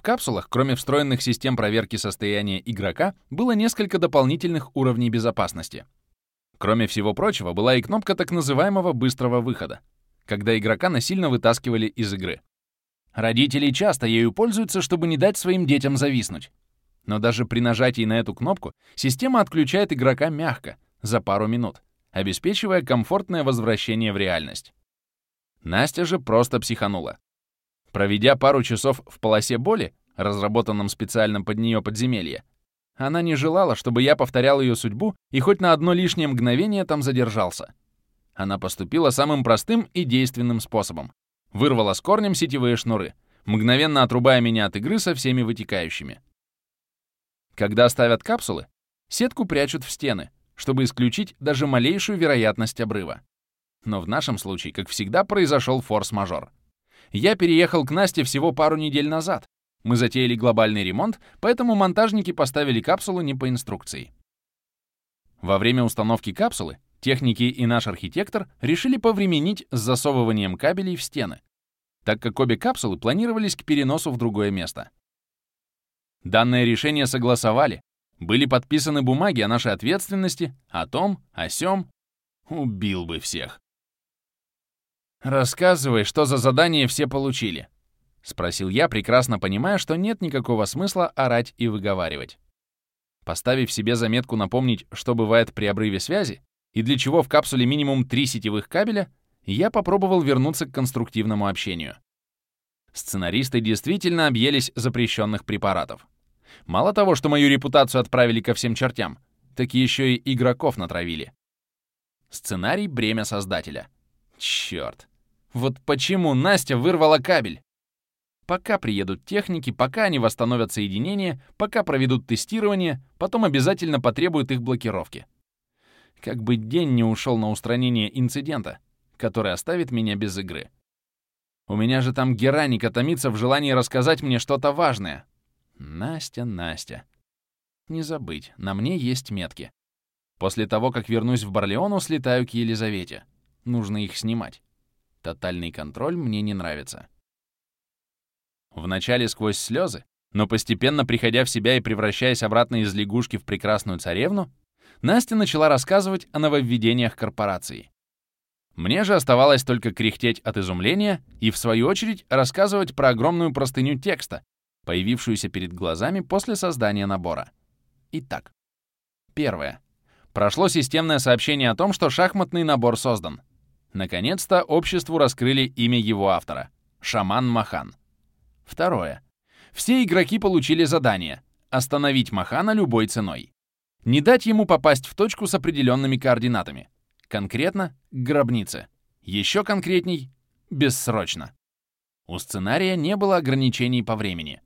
В капсулах, кроме встроенных систем проверки состояния игрока, было несколько дополнительных уровней безопасности. Кроме всего прочего, была и кнопка так называемого быстрого выхода, когда игрока насильно вытаскивали из игры. Родители часто ею пользуются, чтобы не дать своим детям зависнуть. Но даже при нажатии на эту кнопку система отключает игрока мягко, за пару минут, обеспечивая комфортное возвращение в реальность. Настя же просто психанула. Проведя пару часов в полосе боли, разработанном специально под нее подземелье, она не желала, чтобы я повторял ее судьбу и хоть на одно лишнее мгновение там задержался. Она поступила самым простым и действенным способом. Вырвала с корнем сетевые шнуры, мгновенно отрубая меня от игры со всеми вытекающими. Когда ставят капсулы, сетку прячут в стены, чтобы исключить даже малейшую вероятность обрыва. Но в нашем случае, как всегда, произошел форс-мажор. Я переехал к Насте всего пару недель назад. Мы затеяли глобальный ремонт, поэтому монтажники поставили капсулу не по инструкции. Во время установки капсулы техники и наш архитектор решили повременить с засовыванием кабелей в стены, так как обе капсулы планировались к переносу в другое место. Данное решение согласовали, были подписаны бумаги о нашей ответственности, о том, о сём. Убил бы всех. «Рассказывай, что за задание все получили», — спросил я, прекрасно понимая, что нет никакого смысла орать и выговаривать. Поставив себе заметку напомнить, что бывает при обрыве связи, и для чего в капсуле минимум три сетевых кабеля, я попробовал вернуться к конструктивному общению. Сценаристы действительно объелись запрещенных препаратов. Мало того, что мою репутацию отправили ко всем чертям, так еще и игроков натравили. Сценарий — бремя создателя. Черт. Вот почему Настя вырвала кабель? Пока приедут техники, пока они восстановят соединение, пока проведут тестирование, потом обязательно потребуют их блокировки. Как бы день не ушел на устранение инцидента, который оставит меня без игры. У меня же там Гераника томится в желании рассказать мне что-то важное. Настя, Настя. Не забыть, на мне есть метки. После того, как вернусь в Барлеону, слетаю к Елизавете. Нужно их снимать. Тотальный контроль мне не нравится. Вначале сквозь слезы, но постепенно приходя в себя и превращаясь обратно из лягушки в прекрасную царевну, Настя начала рассказывать о нововведениях корпорации. Мне же оставалось только кряхтеть от изумления и, в свою очередь, рассказывать про огромную простыню текста, появившуюся перед глазами после создания набора. Итак, первое. Прошло системное сообщение о том, что шахматный набор создан. Наконец-то обществу раскрыли имя его автора — Шаман Махан. Второе. Все игроки получили задание — остановить Махана любой ценой. Не дать ему попасть в точку с определенными координатами. Конкретно — к гробнице. Еще конкретней — бессрочно. У сценария не было ограничений по времени.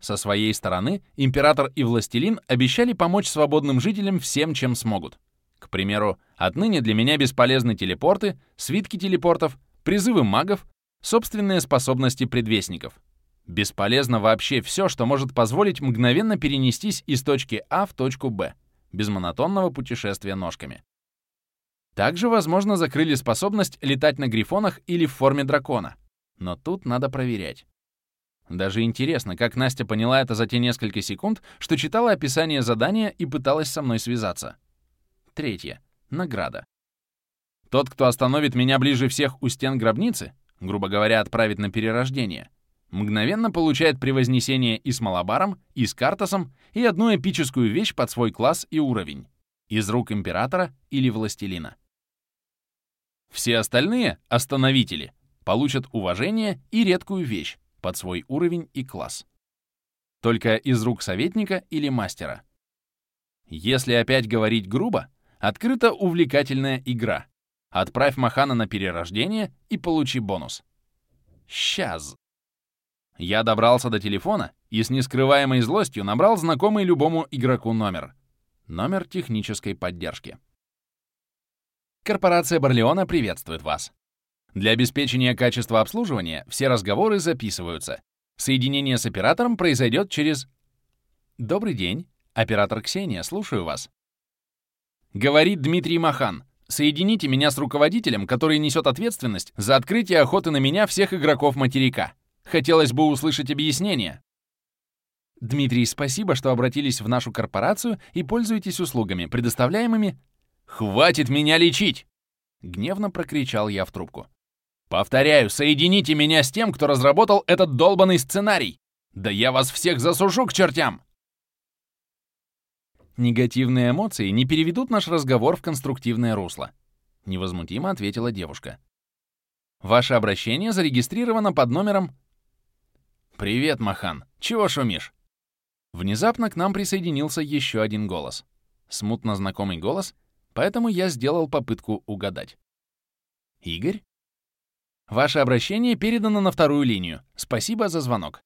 Со своей стороны, император и властелин обещали помочь свободным жителям всем, чем смогут. К примеру, отныне для меня бесполезны телепорты, свитки телепортов, призывы магов, собственные способности предвестников. Бесполезно вообще все, что может позволить мгновенно перенестись из точки А в точку Б, без монотонного путешествия ножками. Также, возможно, закрыли способность летать на грифонах или в форме дракона. Но тут надо проверять. Даже интересно, как Настя поняла это за те несколько секунд, что читала описание задания и пыталась со мной связаться. Третье. Награда. Тот, кто остановит меня ближе всех у стен гробницы, грубо говоря, отправит на перерождение, мгновенно получает превознесение и с Малабаром, и с Картасом, и одну эпическую вещь под свой класс и уровень, из рук императора или властелина. Все остальные — остановители — получат уважение и редкую вещь, под свой уровень и класс. Только из рук советника или мастера. Если опять говорить грубо, открыта увлекательная игра. Отправь Махана на перерождение и получи бонус. Сейчас. Я добрался до телефона и с нескрываемой злостью набрал знакомый любому игроку номер. Номер технической поддержки. Корпорация Барлеона приветствует вас. Для обеспечения качества обслуживания все разговоры записываются. Соединение с оператором произойдет через... Добрый день. Оператор Ксения, слушаю вас. Говорит Дмитрий Махан. Соедините меня с руководителем, который несет ответственность за открытие охоты на меня всех игроков материка. Хотелось бы услышать объяснение. Дмитрий, спасибо, что обратились в нашу корпорацию и пользуетесь услугами, предоставляемыми... «Хватит меня лечить!» — гневно прокричал я в трубку. «Повторяю, соедините меня с тем, кто разработал этот долбанный сценарий! Да я вас всех засушу к чертям!» Негативные эмоции не переведут наш разговор в конструктивное русло, невозмутимо ответила девушка. Ваше обращение зарегистрировано под номером... «Привет, Махан. Чего шумишь?» Внезапно к нам присоединился еще один голос. Смутно знакомый голос, поэтому я сделал попытку угадать. «Игорь?» «Ваше обращение передано на вторую линию. Спасибо за звонок».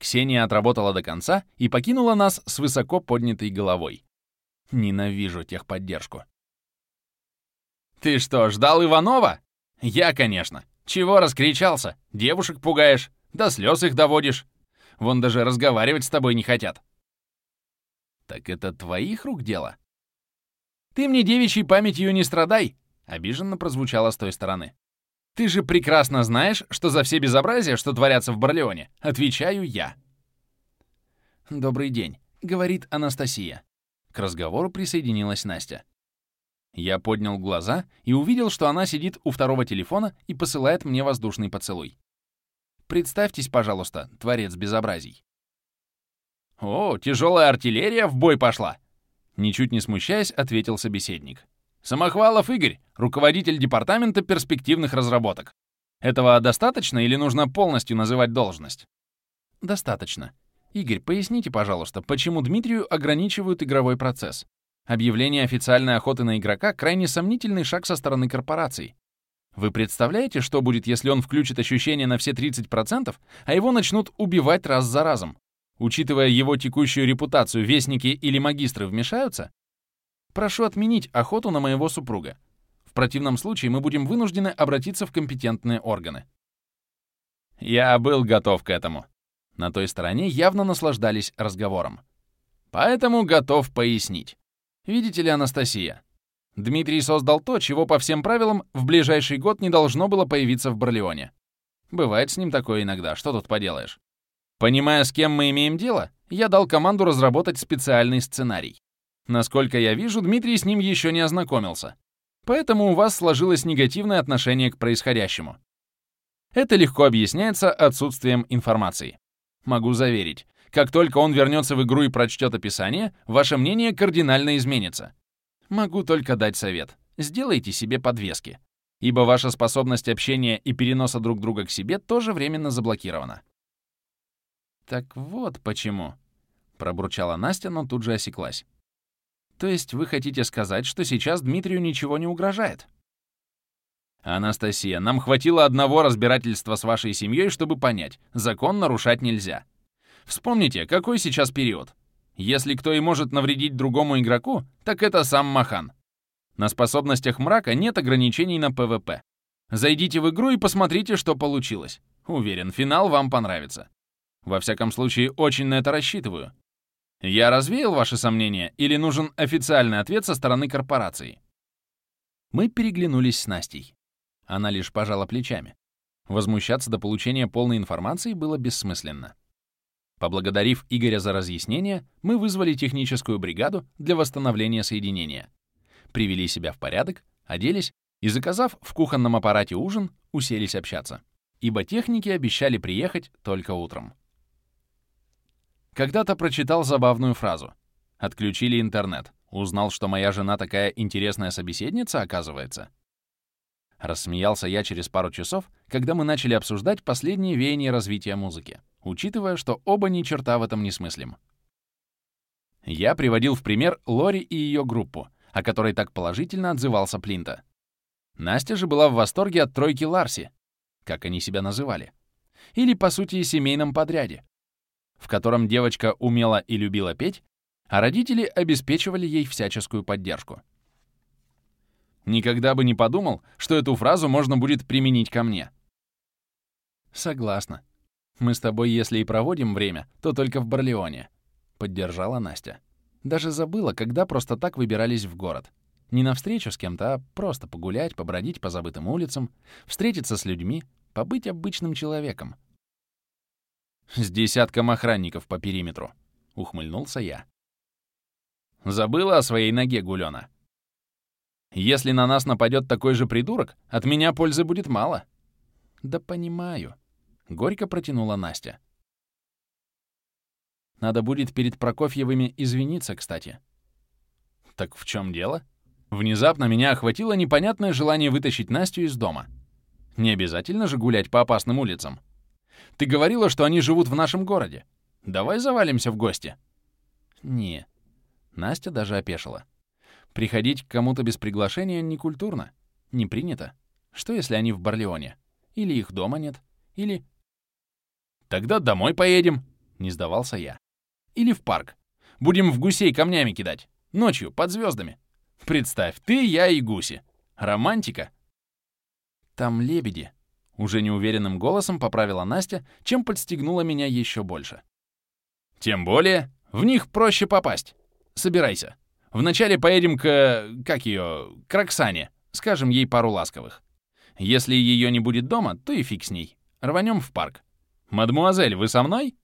Ксения отработала до конца и покинула нас с высоко поднятой головой. Ненавижу техподдержку. «Ты что, ждал Иванова?» «Я, конечно. Чего раскричался? Девушек пугаешь, до слез их доводишь. Вон даже разговаривать с тобой не хотят». «Так это твоих рук дело?» «Ты мне девичьей памятью не страдай!» — обиженно прозвучало с той стороны. «Ты же прекрасно знаешь, что за все безобразия, что творятся в Барлеоне, отвечаю я». «Добрый день», — говорит Анастасия. К разговору присоединилась Настя. Я поднял глаза и увидел, что она сидит у второго телефона и посылает мне воздушный поцелуй. Представьтесь, пожалуйста, творец безобразий. «О, тяжелая артиллерия в бой пошла!» Ничуть не смущаясь, ответил собеседник. «Самохвалов Игорь, руководитель департамента перспективных разработок. Этого достаточно или нужно полностью называть должность?» «Достаточно. Игорь, поясните, пожалуйста, почему Дмитрию ограничивают игровой процесс? Объявление официальной охоты на игрока — крайне сомнительный шаг со стороны корпораций. Вы представляете, что будет, если он включит ощущение на все 30%, а его начнут убивать раз за разом? Учитывая его текущую репутацию, вестники или магистры вмешаются? Прошу отменить охоту на моего супруга. В противном случае мы будем вынуждены обратиться в компетентные органы. Я был готов к этому. На той стороне явно наслаждались разговором. Поэтому готов пояснить. Видите ли, Анастасия, Дмитрий создал то, чего по всем правилам в ближайший год не должно было появиться в Барлеоне. Бывает с ним такое иногда, что тут поделаешь. Понимая, с кем мы имеем дело, я дал команду разработать специальный сценарий. Насколько я вижу, Дмитрий с ним еще не ознакомился. Поэтому у вас сложилось негативное отношение к происходящему. Это легко объясняется отсутствием информации. Могу заверить, как только он вернется в игру и прочтет описание, ваше мнение кардинально изменится. Могу только дать совет. Сделайте себе подвески. Ибо ваша способность общения и переноса друг друга к себе тоже временно заблокирована. «Так вот почему», — пробурчала Настя, но тут же осеклась. «То есть вы хотите сказать, что сейчас Дмитрию ничего не угрожает?» «Анастасия, нам хватило одного разбирательства с вашей семьей, чтобы понять, закон нарушать нельзя. Вспомните, какой сейчас период. Если кто и может навредить другому игроку, так это сам Махан. На способностях мрака нет ограничений на ПВП. Зайдите в игру и посмотрите, что получилось. Уверен, финал вам понравится. Во всяком случае, очень на это рассчитываю. Я развеял ваши сомнения или нужен официальный ответ со стороны корпорации? Мы переглянулись с Настей. Она лишь пожала плечами. Возмущаться до получения полной информации было бессмысленно. Поблагодарив Игоря за разъяснение, мы вызвали техническую бригаду для восстановления соединения. Привели себя в порядок, оделись и, заказав в кухонном аппарате ужин, уселись общаться. Ибо техники обещали приехать только утром. Когда-то прочитал забавную фразу. Отключили интернет. Узнал, что моя жена такая интересная собеседница, оказывается. Рассмеялся я через пару часов, когда мы начали обсуждать последние веяния развития музыки учитывая, что оба ни черта в этом не смыслим. Я приводил в пример Лори и ее группу, о которой так положительно отзывался Плинта. Настя же была в восторге от тройки Ларси, как они себя называли, или, по сути, семейном подряде, в котором девочка умела и любила петь, а родители обеспечивали ей всяческую поддержку. Никогда бы не подумал, что эту фразу можно будет применить ко мне. Согласна. Мы с тобой, если и проводим время, то только в Барлеоне», — поддержала Настя. Даже забыла, когда просто так выбирались в город. Не на встречу с кем-то, а просто погулять, побродить по забытым улицам, встретиться с людьми, побыть обычным человеком. С десятком охранников по периметру. Ухмыльнулся я. Забыла о своей ноге, Гулёна. Если на нас нападет такой же придурок, от меня пользы будет мало. Да понимаю. Горько протянула Настя. Надо будет перед Прокофьевыми извиниться, кстати. Так в чем дело? Внезапно меня охватило непонятное желание вытащить Настю из дома. Не обязательно же гулять по опасным улицам. Ты говорила, что они живут в нашем городе. Давай завалимся в гости. Не. Настя даже опешила. Приходить к кому-то без приглашения некультурно, не принято. Что, если они в Барлеоне? Или их дома нет? Или... Тогда домой поедем, не сдавался я. Или в парк. Будем в гусей камнями кидать. Ночью, под звездами. Представь, ты, я и гуси. Романтика. Там лебеди. Уже неуверенным голосом поправила Настя, чем подстегнула меня еще больше. Тем более, в них проще попасть. Собирайся. Вначале поедем к... как ее? К Роксане. Скажем ей пару ласковых. Если ее не будет дома, то и фиг с ней. Рванем в парк. «Мадмуазель, вы со мной?»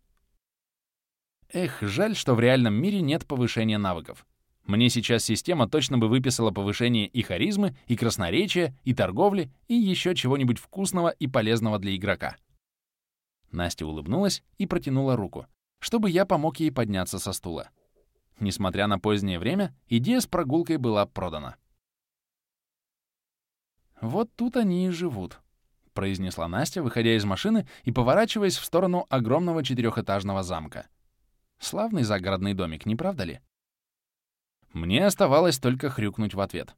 Эх, жаль, что в реальном мире нет повышения навыков. Мне сейчас система точно бы выписала повышение и харизмы, и красноречия, и торговли, и еще чего-нибудь вкусного и полезного для игрока. Настя улыбнулась и протянула руку, чтобы я помог ей подняться со стула. Несмотря на позднее время, идея с прогулкой была продана. «Вот тут они и живут», — произнесла Настя, выходя из машины и поворачиваясь в сторону огромного четырехэтажного замка. Славный загородный домик, не правда ли? Мне оставалось только хрюкнуть в ответ.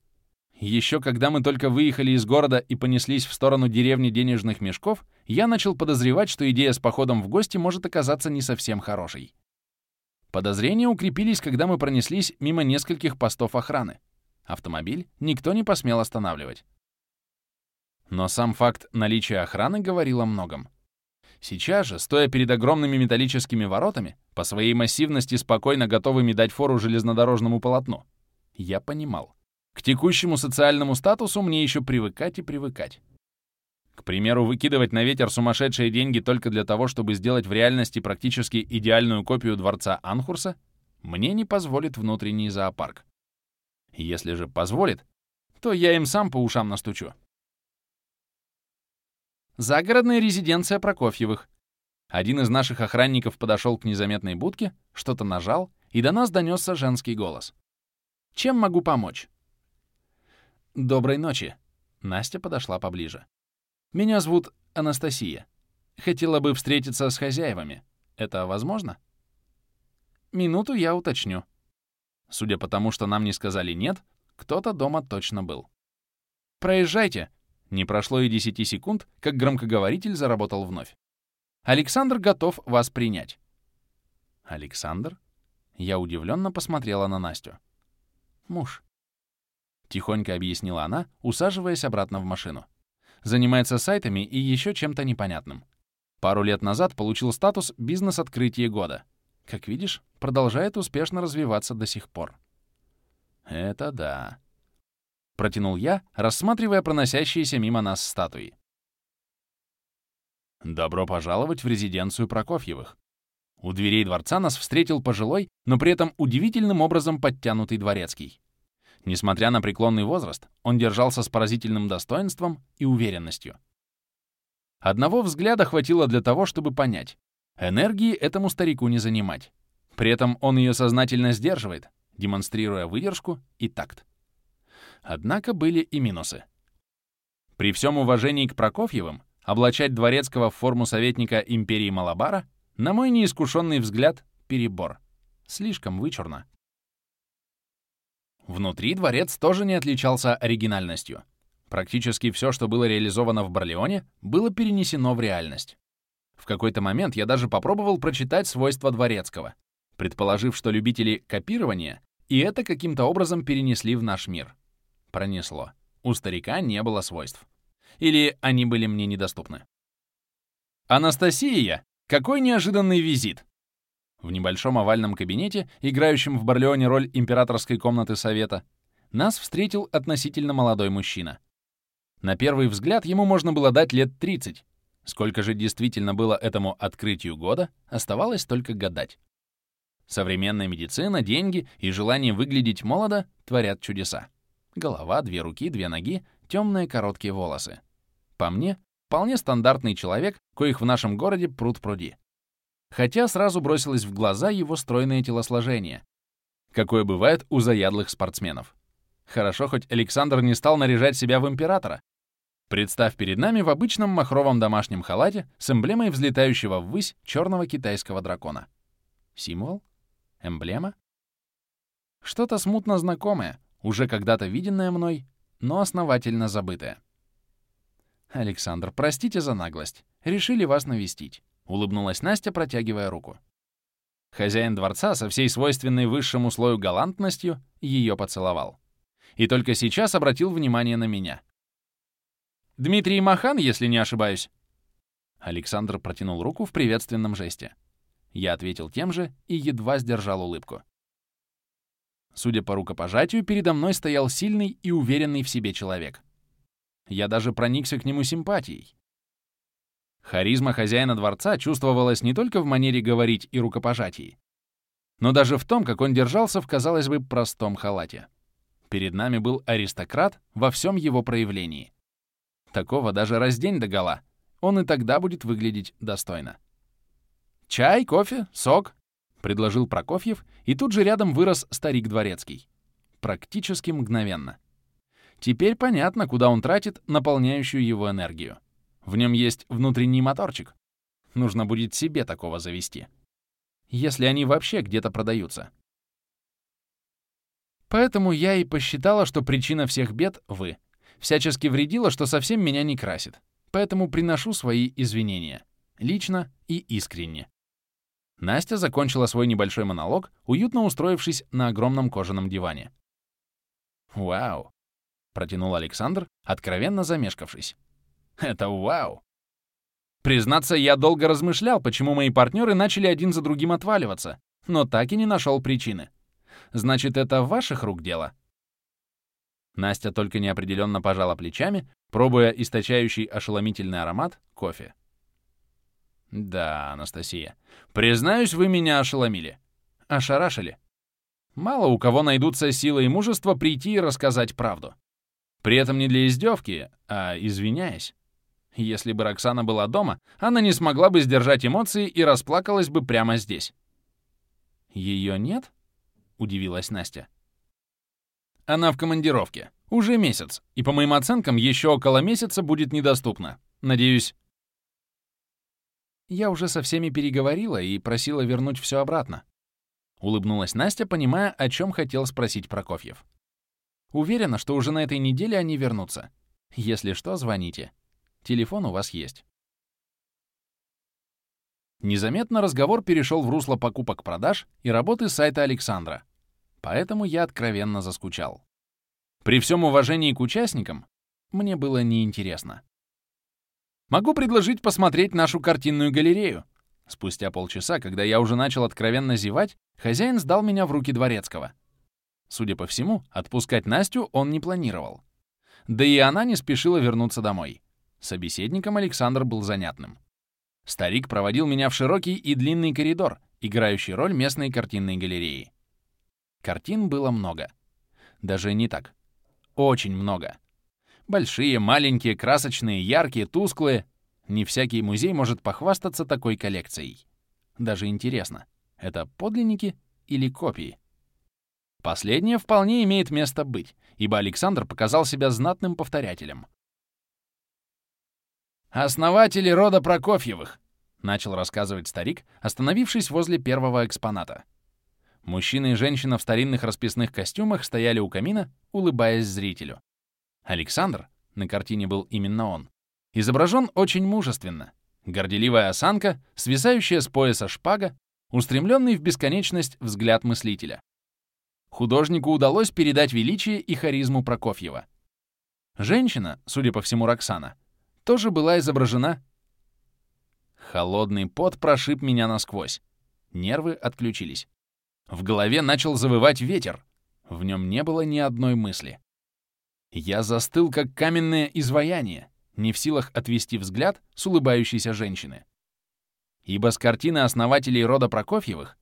Еще когда мы только выехали из города и понеслись в сторону деревни денежных мешков, я начал подозревать, что идея с походом в гости может оказаться не совсем хорошей. Подозрения укрепились, когда мы пронеслись мимо нескольких постов охраны. Автомобиль никто не посмел останавливать. Но сам факт наличия охраны говорил о многом. Сейчас же, стоя перед огромными металлическими воротами, по своей массивности спокойно готовыми дать фору железнодорожному полотну, я понимал, к текущему социальному статусу мне еще привыкать и привыкать. К примеру, выкидывать на ветер сумасшедшие деньги только для того, чтобы сделать в реальности практически идеальную копию дворца Анхурса, мне не позволит внутренний зоопарк. Если же позволит, то я им сам по ушам настучу. Загородная резиденция Прокофьевых. Один из наших охранников подошел к незаметной будке, что-то нажал, и до нас донесся женский голос. «Чем могу помочь?» «Доброй ночи». Настя подошла поближе. Меня зовут Анастасия. Хотела бы встретиться с хозяевами. Это возможно? Минуту я уточню. Судя по тому, что нам не сказали «нет», кто-то дома точно был. «Проезжайте!» Не прошло и 10 секунд, как громкоговоритель заработал вновь. «Александр готов вас принять». «Александр?» Я удивленно посмотрела на Настю. «Муж», — тихонько объяснила она, усаживаясь обратно в машину. Занимается сайтами и еще чем-то непонятным. Пару лет назад получил статус «Бизнес-открытие года». Как видишь, продолжает успешно развиваться до сих пор. Это да. Протянул я, рассматривая проносящиеся мимо нас статуи. Добро пожаловать в резиденцию Прокофьевых. У дверей дворца нас встретил пожилой, но при этом удивительным образом подтянутый дворецкий. Несмотря на преклонный возраст, он держался с поразительным достоинством и уверенностью. Одного взгляда хватило для того, чтобы понять. Энергии этому старику не занимать. При этом он ее сознательно сдерживает, демонстрируя выдержку и такт. Однако были и минусы. При всем уважении к Прокофьевым, облачать Дворецкого в форму советника империи Малабара, на мой неискушенный взгляд, перебор. Слишком вычурно. Внутри дворец тоже не отличался оригинальностью. Практически все, что было реализовано в Барлеоне, было перенесено в реальность. В какой-то момент я даже попробовал прочитать свойства дворецкого, предположив, что любители копирования и это каким-то образом перенесли в наш мир. Пронесло. У старика не было свойств. Или они были мне недоступны. «Анастасия! Какой неожиданный визит!» В небольшом овальном кабинете, играющем в Барлеоне роль императорской комнаты совета, нас встретил относительно молодой мужчина. На первый взгляд ему можно было дать лет 30. Сколько же действительно было этому открытию года, оставалось только гадать. Современная медицина, деньги и желание выглядеть молодо творят чудеса. Голова, две руки, две ноги, темные короткие волосы. По мне, вполне стандартный человек, коих в нашем городе пруд пруди. Хотя сразу бросилось в глаза его стройное телосложение, какое бывает у заядлых спортсменов. Хорошо, хоть Александр не стал наряжать себя в императора, Представь перед нами в обычном махровом домашнем халате с эмблемой взлетающего ввысь черного китайского дракона. Символ? Эмблема? Что-то смутно знакомое, уже когда-то виденное мной, но основательно забытое. «Александр, простите за наглость. Решили вас навестить», — улыбнулась Настя, протягивая руку. Хозяин дворца со всей свойственной высшему слою галантностью ее поцеловал. И только сейчас обратил внимание на меня — Дмитрий Махан, если не ошибаюсь». Александр протянул руку в приветственном жесте. Я ответил тем же и едва сдержал улыбку. Судя по рукопожатию, передо мной стоял сильный и уверенный в себе человек. Я даже проникся к нему симпатией. Харизма хозяина дворца чувствовалась не только в манере говорить и рукопожатии, но даже в том, как он держался в, казалось бы, простом халате. Перед нами был аристократ во всем его проявлении — Такого даже раздень догола. Он и тогда будет выглядеть достойно. «Чай, кофе, сок?» — предложил Прокофьев, и тут же рядом вырос старик Дворецкий. Практически мгновенно. Теперь понятно, куда он тратит наполняющую его энергию. В нем есть внутренний моторчик. Нужно будет себе такого завести. Если они вообще где-то продаются. Поэтому я и посчитала, что причина всех бед — вы — всячески вредила, что совсем меня не красит. Поэтому приношу свои извинения. Лично и искренне. Настя закончила свой небольшой монолог, уютно устроившись на огромном кожаном диване. «Вау!» — протянул Александр, откровенно замешкавшись. «Это вау!» Признаться, я долго размышлял, почему мои партнеры начали один за другим отваливаться, но так и не нашел причины. Значит, это ваших рук дело? Настя только неопределенно пожала плечами, пробуя источающий ошеломительный аромат кофе. «Да, Анастасия, признаюсь, вы меня ошеломили. Ошарашили. Мало у кого найдутся силы и мужество прийти и рассказать правду. При этом не для издевки, а извиняясь. Если бы Роксана была дома, она не смогла бы сдержать эмоции и расплакалась бы прямо здесь. «Ее нет?» — удивилась Настя. Она в командировке. Уже месяц. И по моим оценкам, еще около месяца будет недоступна. Надеюсь... Я уже со всеми переговорила и просила вернуть все обратно. Улыбнулась Настя, понимая, о чем хотел спросить Прокофьев. Уверена, что уже на этой неделе они вернутся. Если что, звоните. Телефон у вас есть. Незаметно разговор перешел в русло покупок-продаж и работы сайта Александра, Поэтому я откровенно заскучал. При всем уважении к участникам, мне было неинтересно. Могу предложить посмотреть нашу картинную галерею. Спустя полчаса, когда я уже начал откровенно зевать, хозяин сдал меня в руки дворецкого. Судя по всему, отпускать Настю он не планировал. Да и она не спешила вернуться домой. Собеседником Александр был занятным. Старик проводил меня в широкий и длинный коридор, играющий роль местной картинной галереи. Картин было много. Даже не так. Очень много. Большие, маленькие, красочные, яркие, тусклые. Не всякий музей может похвастаться такой коллекцией. Даже интересно, это подлинники или копии? Последнее вполне имеет место быть, ибо Александр показал себя знатным повторятелем. «Основатели рода Прокофьевых», — начал рассказывать старик, остановившись возле первого экспоната. Мужчина и женщина в старинных расписных костюмах стояли у камина, улыбаясь зрителю. Александр, на картине был именно он, изображен очень мужественно. Горделивая осанка, свисающая с пояса шпага, устремленный в бесконечность взгляд мыслителя. Художнику удалось передать величие и харизму Прокофьева. Женщина, судя по всему Роксана, тоже была изображена. Холодный пот прошиб меня насквозь. Нервы отключились. В голове начал завывать ветер. В нем не было ни одной мысли. Я застыл, как каменное изваяние, не в силах отвести взгляд с улыбающейся женщины. Ибо с картины основателей рода Прокофьевых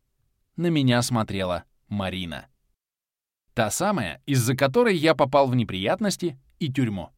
на меня смотрела Марина. Та самая, из-за которой я попал в неприятности и тюрьму.